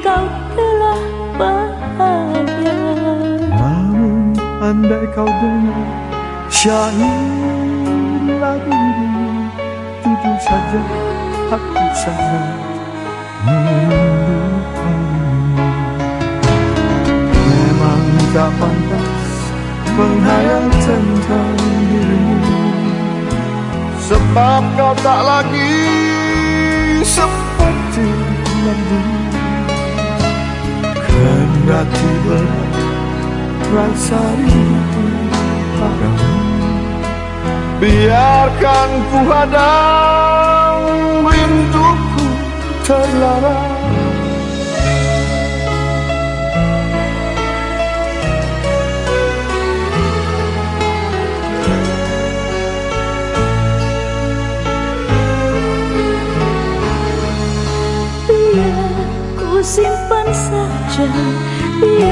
kau telah bahagia. Namun andai kau dengar syair lagu ini Jujur saja aku sangat Memang tak pantas menghayal tentang dirimu. Sebab kau tak lagi rasa rindu padamu Biarkan ku hadang rinduku terlarang. Biar ku simpan saja Biar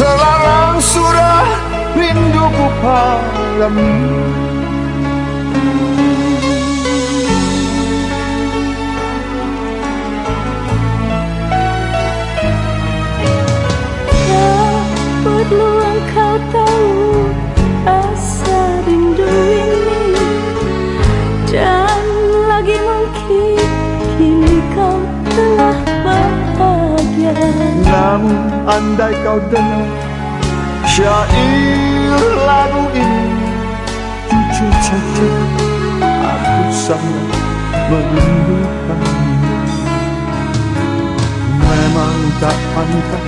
sudah Terlarang sudah rinduku padamu Tak perlu engkau Namun andai kau dengar syair lagu ini Jujur saja aku sangat merindukanmu. Memang tak pantas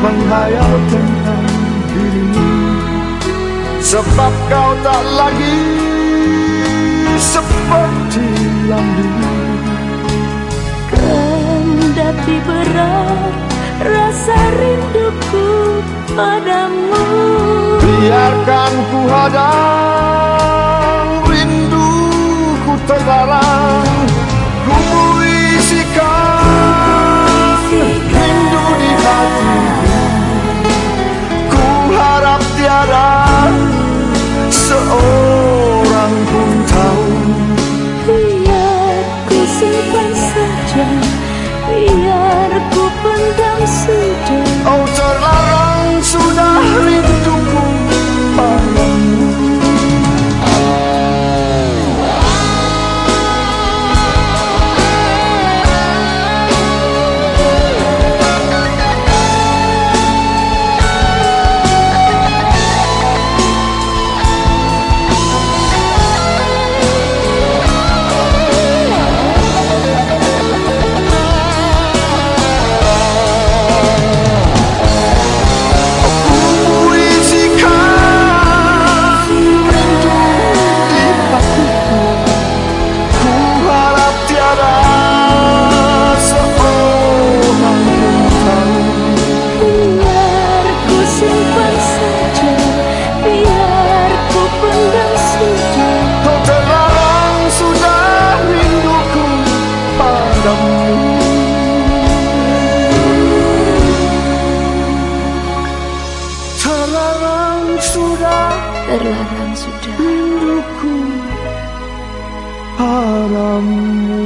menghayal tentang dirimu Sebab kau tak lagi seperti dulu Kendati berat rasa rinduku padamu. Biarkan ku hadang Terlarang sudah. Rinduku padamu